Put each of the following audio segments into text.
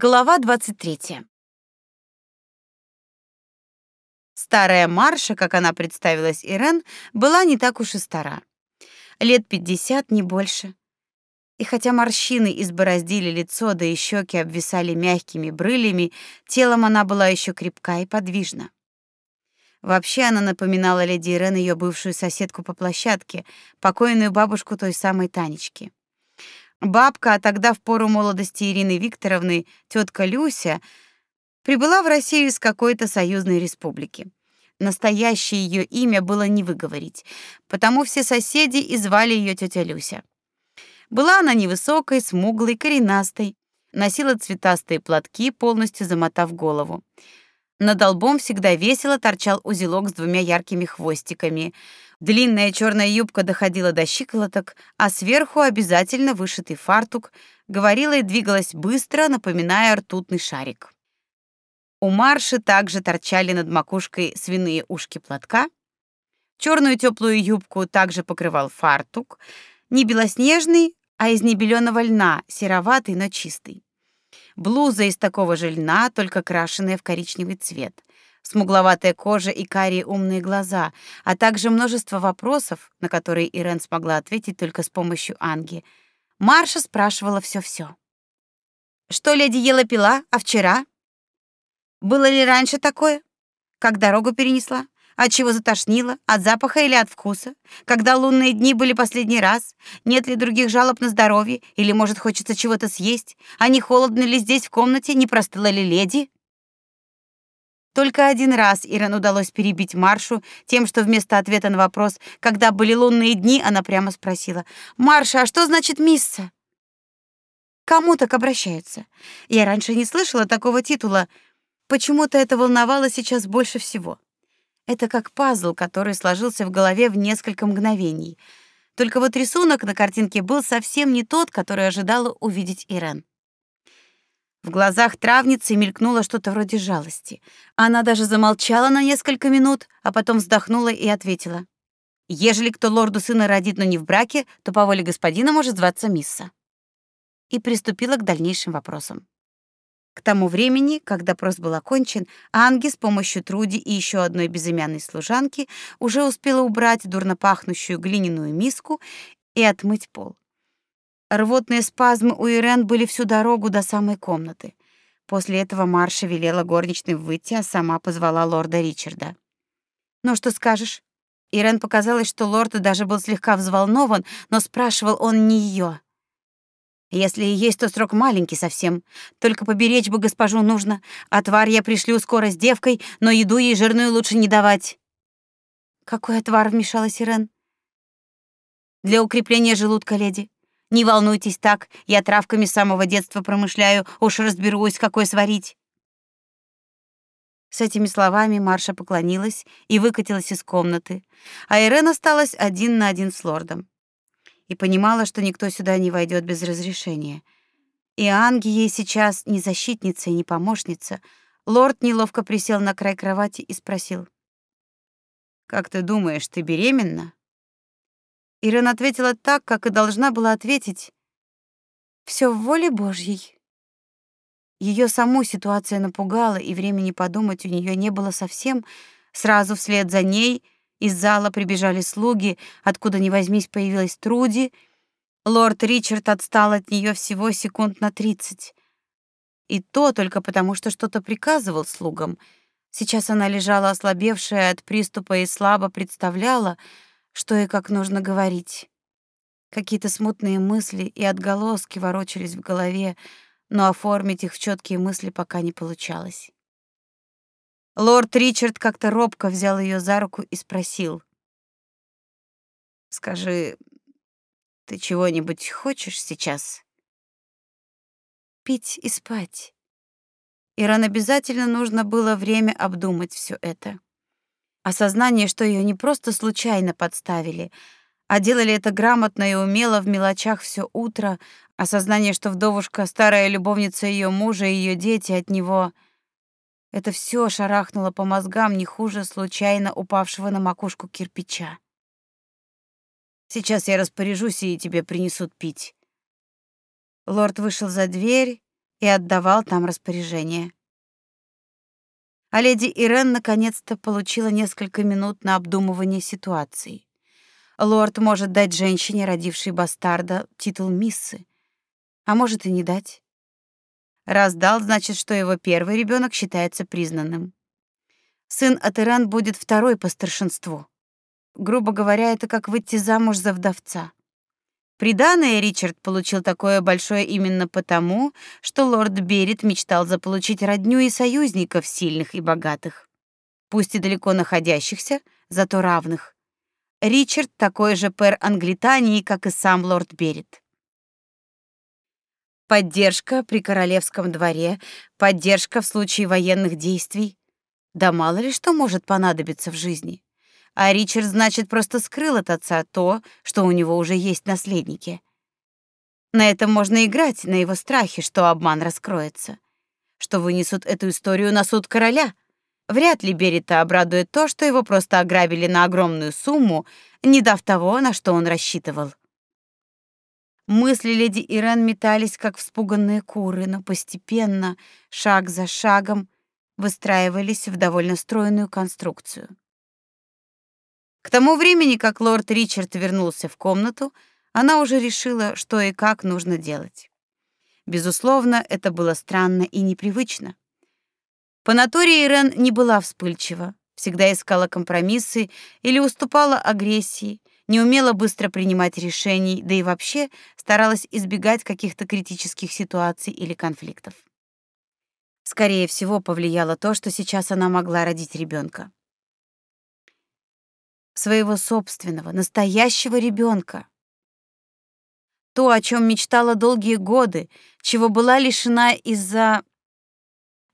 Глава 23. Старая Марша, как она представилась Ирен, была не так уж и стара. Лет пятьдесят, не больше. И хотя морщины избороздили лицо, да и щеки обвисали мягкими брылями, телом она была еще крепка и подвижна. Вообще она напоминала леди Ирен ее бывшую соседку по площадке, покойную бабушку той самой Танечки. Бабка, а тогда в пору молодости Ирины Викторовны, тетка Люся, прибыла в Россию из какой-то союзной республики. Настоящее ее имя было не выговорить, потому все соседи и звали ее тетя Люся. Была она невысокой, смуглой, коренастой, носила цветастые платки, полностью замотав голову. Над лбом всегда весело торчал узелок с двумя яркими хвостиками — Длинная черная юбка доходила до щиколоток, а сверху обязательно вышитый фартук, говорила и двигалась быстро, напоминая ртутный шарик. У Марши также торчали над макушкой свиные ушки платка. Черную теплую юбку также покрывал фартук, не белоснежный, а из небеленого льна, сероватый, но чистый. Блуза из такого же льна, только крашеная в коричневый цвет смугловатая кожа и карие умные глаза, а также множество вопросов, на которые Ирен смогла ответить только с помощью Анги. Марша спрашивала все-все. Что леди ела пила, а вчера? Было ли раньше такое? Как дорогу перенесла? От чего затошнило? От запаха или от вкуса? Когда лунные дни были последний раз? Нет ли других жалоб на здоровье? Или, может, хочется чего-то съесть? А не холодно ли здесь в комнате? Не простыла ли леди? Только один раз Ирен удалось перебить Маршу тем, что вместо ответа на вопрос, когда были лунные дни, она прямо спросила: "Марша, а что значит мисса?" Кому так обращаются? Я раньше не слышала такого титула. Почему-то это волновало сейчас больше всего. Это как пазл, который сложился в голове в несколько мгновений. Только вот рисунок на картинке был совсем не тот, который ожидала увидеть Ирен. В глазах травницы мелькнуло что-то вроде жалости. Она даже замолчала на несколько минут, а потом вздохнула и ответила: "Ежели кто лорду сына родит, но не в браке, то по воле господина может зваться мисса". И приступила к дальнейшим вопросам. К тому времени, когда допрос был окончен, Анги с помощью Труди и еще одной безымянной служанки уже успела убрать дурно пахнущую глиняную миску и отмыть пол. Рвотные спазмы у Ирен были всю дорогу до самой комнаты. После этого Марша велела горничной выйти, а сама позвала лорда Ричарда. «Ну что скажешь?» Ирен показалось, что лорд даже был слегка взволнован, но спрашивал он не ее. «Если и есть, то срок маленький совсем. Только поберечь бы госпожу нужно. Отвар я пришлю скоро с девкой, но еду ей жирную лучше не давать». «Какой отвар?» — вмешалась Ирен. «Для укрепления желудка, леди. Не волнуйтесь так, я травками с самого детства промышляю, уж разберусь, какой сварить. С этими словами Марша поклонилась и выкатилась из комнаты, а Ирен осталась один на один с лордом. И понимала, что никто сюда не войдет без разрешения. И Анги ей сейчас не защитница и не помощница. Лорд неловко присел на край кровати и спросил: "Как ты думаешь, ты беременна?" Ирина ответила так, как и должна была ответить. Все в воле Божьей. Ее саму ситуация напугала, и времени подумать у нее не было совсем. Сразу вслед за ней из зала прибежали слуги, откуда ни возьмись появилась Труди. Лорд Ричард отстал от нее всего секунд на тридцать. И то только потому, что что-то приказывал слугам. Сейчас она лежала ослабевшая от приступа и слабо представляла, что и как нужно говорить. Какие-то смутные мысли и отголоски ворочались в голове, но оформить их в четкие мысли пока не получалось. Лорд Ричард как-то робко взял ее за руку и спросил: "Скажи, ты чего-нибудь хочешь сейчас?" Пить и спать. Иран обязательно нужно было время обдумать все это. Осознание, что ее не просто случайно подставили, а делали это грамотно и умело в мелочах все утро, осознание, что вдовушка старая любовница ее мужа и ее дети от него это все шарахнуло по мозгам не хуже случайно упавшего на макушку кирпича. Сейчас я распоряжусь, и тебе принесут пить. Лорд вышел за дверь, и отдавал там распоряжения. А леди Ирен наконец-то получила несколько минут на обдумывание ситуации. Лорд может дать женщине, родившей бастарда, титул миссы, а может и не дать. Раз дал, значит, что его первый ребенок считается признанным. Сын от Ирен будет второй по старшинству. Грубо говоря, это как выйти замуж за вдовца. Приданое Ричард получил такое большое именно потому, что лорд Берет мечтал заполучить родню и союзников сильных и богатых, пусть и далеко находящихся, зато равных. Ричард такой же пэр Англитании, как и сам лорд Берет. Поддержка при королевском дворе, поддержка в случае военных действий. Да мало ли что может понадобиться в жизни. А Ричард, значит, просто скрыл от отца то, что у него уже есть наследники. На этом можно играть, на его страхе, что обман раскроется, что вынесут эту историю на суд короля. Вряд ли Берита обрадует то, что его просто ограбили на огромную сумму, не дав того, на что он рассчитывал. Мысли леди Ирен метались, как вспуганные куры, но постепенно, шаг за шагом, выстраивались в довольно стройную конструкцию. К тому времени, как лорд Ричард вернулся в комнату, она уже решила, что и как нужно делать. Безусловно, это было странно и непривычно. По натуре Ирен не была вспыльчива, всегда искала компромиссы или уступала агрессии, не умела быстро принимать решений, да и вообще старалась избегать каких-то критических ситуаций или конфликтов. Скорее всего, повлияло то, что сейчас она могла родить ребенка своего собственного, настоящего ребенка. То, о чем мечтала долгие годы, чего была лишена из-за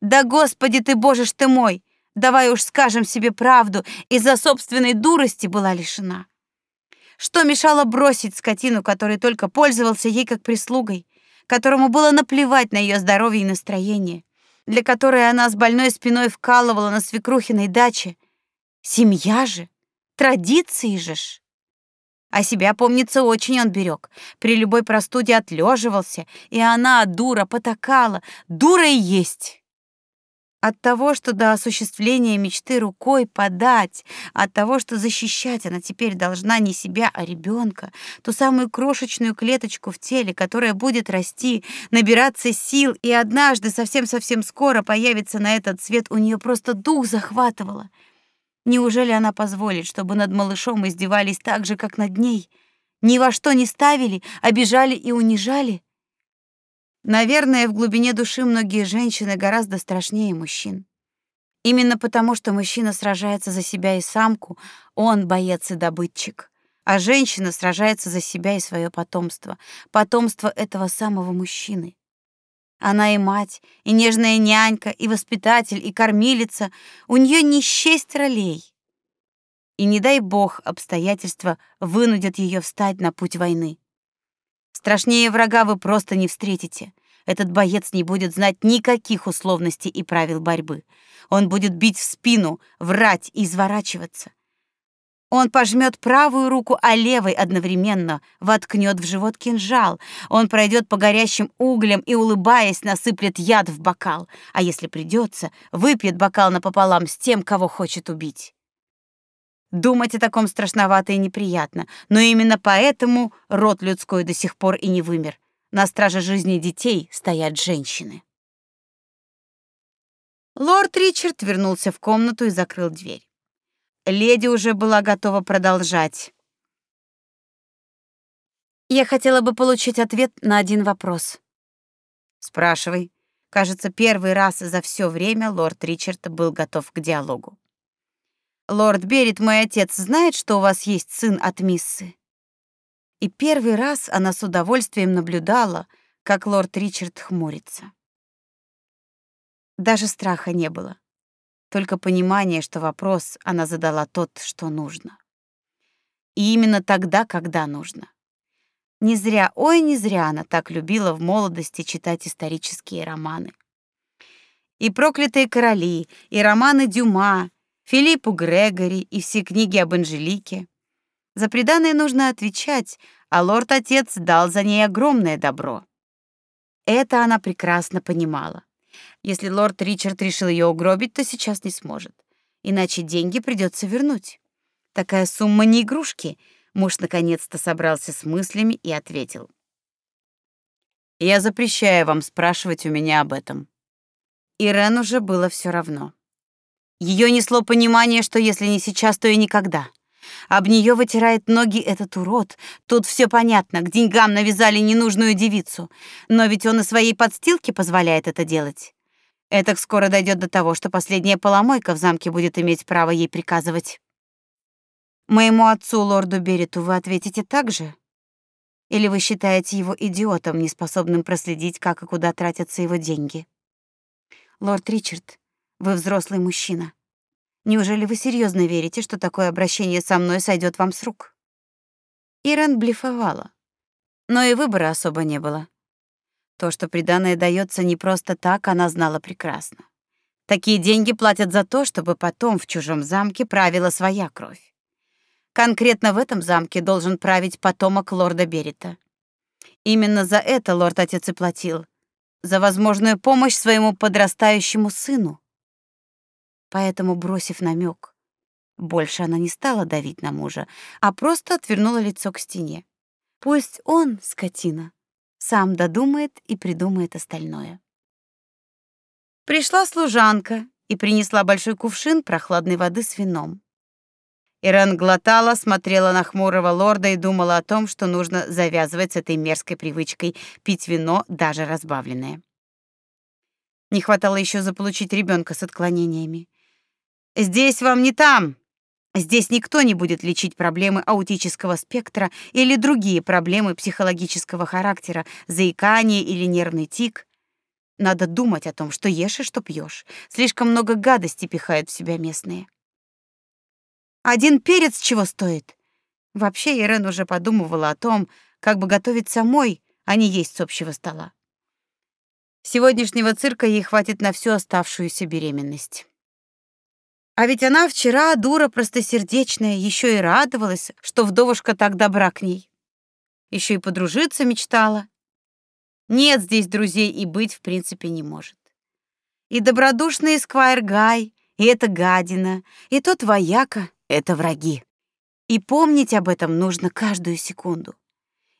Да господи ты, боже ж ты мой, давай уж скажем себе правду, из-за собственной дурости была лишена. Что мешало бросить скотину, который только пользовался ей как прислугой, которому было наплевать на ее здоровье и настроение, для которой она с больной спиной вкалывала на свекрухиной даче? Семья же Традиции же ж. А себя, помнится, очень он берег. При любой простуде отлеживался, и она, дура, потакала. Дура и есть. От того, что до осуществления мечты рукой подать, от того, что защищать она теперь должна не себя, а ребенка, ту самую крошечную клеточку в теле, которая будет расти, набираться сил, и однажды совсем-совсем скоро появится на этот свет, у нее просто дух захватывало — Неужели она позволит, чтобы над малышом издевались так же, как над ней? Ни во что не ставили, обижали и унижали? Наверное, в глубине души многие женщины гораздо страшнее мужчин. Именно потому, что мужчина сражается за себя и самку, он боец и добытчик, а женщина сражается за себя и свое потомство, потомство этого самого мужчины. Она и мать, и нежная нянька, и воспитатель, и кормилица. У нее не счесть ролей. И не дай бог обстоятельства вынудят ее встать на путь войны. Страшнее врага вы просто не встретите. Этот боец не будет знать никаких условностей и правил борьбы. Он будет бить в спину, врать и изворачиваться. Он пожмет правую руку, а левой одновременно воткнет в живот кинжал. Он пройдет по горящим углям и, улыбаясь, насыплет яд в бокал. А если придется, выпьет бокал напополам с тем, кого хочет убить. Думать о таком страшновато и неприятно, но именно поэтому род людской до сих пор и не вымер. На страже жизни детей стоят женщины. Лорд Ричард вернулся в комнату и закрыл дверь. Леди уже была готова продолжать. Я хотела бы получить ответ на один вопрос. Спрашивай. Кажется, первый раз за все время лорд Ричард был готов к диалогу. Лорд Берет, мой отец, знает, что у вас есть сын от миссы. И первый раз она с удовольствием наблюдала, как лорд Ричард хмурится. Даже страха не было только понимание, что вопрос она задала тот, что нужно. И именно тогда, когда нужно. Не зря, ой, не зря она так любила в молодости читать исторические романы. И «Проклятые короли», и романы Дюма, Филиппу Грегори и все книги об Анжелике. За приданое нужно отвечать, а лорд-отец дал за ней огромное добро. Это она прекрасно понимала. Если лорд Ричард решил ее угробить, то сейчас не сможет. Иначе деньги придется вернуть. Такая сумма не игрушки. Муж наконец-то собрался с мыслями и ответил. Я запрещаю вам спрашивать у меня об этом. Ирен уже было все равно. Ее несло понимание, что если не сейчас, то и никогда. Об нее вытирает ноги этот урод. Тут все понятно, к деньгам навязали ненужную девицу. Но ведь он и своей подстилке позволяет это делать. Это скоро дойдет до того, что последняя поломойка в замке будет иметь право ей приказывать. Моему отцу, лорду Берету, вы ответите так же? Или вы считаете его идиотом, неспособным проследить, как и куда тратятся его деньги? Лорд Ричард, вы взрослый мужчина. Неужели вы серьезно верите, что такое обращение со мной сойдет вам с рук? Ирен блефовала. Но и выбора особо не было. То, что приданое дается не просто так, она знала прекрасно. Такие деньги платят за то, чтобы потом в чужом замке правила своя кровь. Конкретно в этом замке должен править потомок лорда Берита. Именно за это лорд-отец и платил. За возможную помощь своему подрастающему сыну. Поэтому, бросив намек, больше она не стала давить на мужа, а просто отвернула лицо к стене. Пусть он, скотина, сам додумает и придумает остальное. Пришла служанка и принесла большой кувшин прохладной воды с вином. Ирен глотала, смотрела на хмурого лорда и думала о том, что нужно завязывать с этой мерзкой привычкой пить вино, даже разбавленное. Не хватало еще заполучить ребенка с отклонениями. Здесь вам не там, Здесь никто не будет лечить проблемы аутического спектра или другие проблемы психологического характера, заикание или нервный тик. Надо думать о том, что ешь и что пьешь. Слишком много гадости пихают в себя местные. Один перец чего стоит? Вообще Ирен уже подумывала о том, как бы готовить самой, а не есть с общего стола. Сегодняшнего цирка ей хватит на всю оставшуюся беременность. А ведь она вчера, дура простосердечная, еще и радовалась, что вдовушка так добра к ней. Еще и подружиться мечтала. Нет здесь друзей и быть в принципе не может. И добродушный Сквайр Гай, и эта гадина, и тот вояка — это враги. И помнить об этом нужно каждую секунду.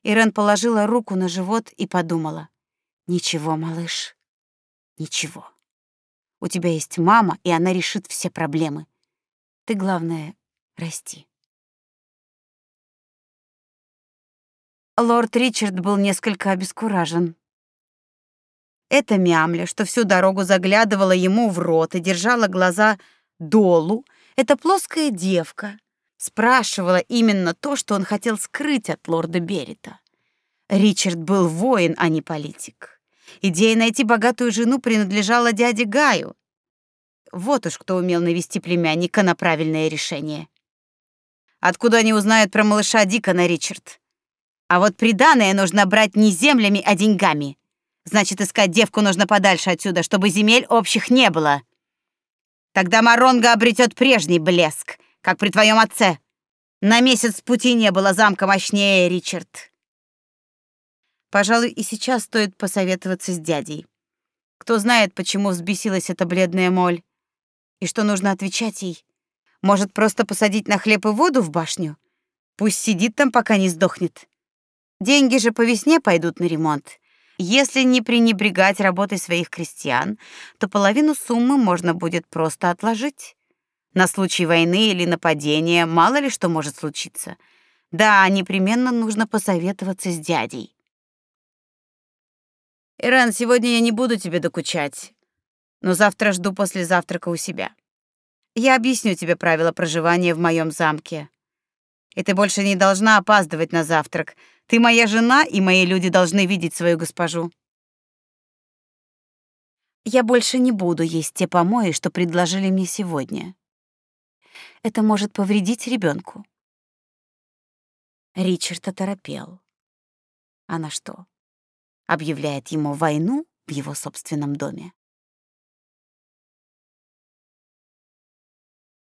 Ирен положила руку на живот и подумала. «Ничего, малыш, ничего». У тебя есть мама, и она решит все проблемы. Ты, главное, расти. Лорд Ричард был несколько обескуражен. Эта мямля, что всю дорогу заглядывала ему в рот и держала глаза долу, эта плоская девка, спрашивала именно то, что он хотел скрыть от лорда Берита. Ричард был воин, а не политик. Идея найти богатую жену принадлежала дяде Гаю. Вот уж кто умел навести племянника на правильное решение. Откуда они узнают про малыша Дикона, Ричард? А вот приданое нужно брать не землями, а деньгами. Значит, искать девку нужно подальше отсюда, чтобы земель общих не было. Тогда Маронга обретет прежний блеск, как при твоем отце. На месяц пути не было замка мощнее, Ричард. Пожалуй, и сейчас стоит посоветоваться с дядей. Кто знает, почему взбесилась эта бледная моль. И что нужно отвечать ей? Может, просто посадить на хлеб и воду в башню? Пусть сидит там, пока не сдохнет. Деньги же по весне пойдут на ремонт. Если не пренебрегать работой своих крестьян, то половину суммы можно будет просто отложить. На случай войны или нападения мало ли что может случиться. Да, непременно нужно посоветоваться с дядей. Иран, сегодня я не буду тебе докучать, но завтра жду после завтрака у себя. Я объясню тебе правила проживания в моем замке. И ты больше не должна опаздывать на завтрак. Ты моя жена, и мои люди должны видеть свою госпожу. Я больше не буду есть те помои, что предложили мне сегодня. Это может повредить ребенку. Ричард оторопел. Она что, объявляет ему войну в его собственном доме.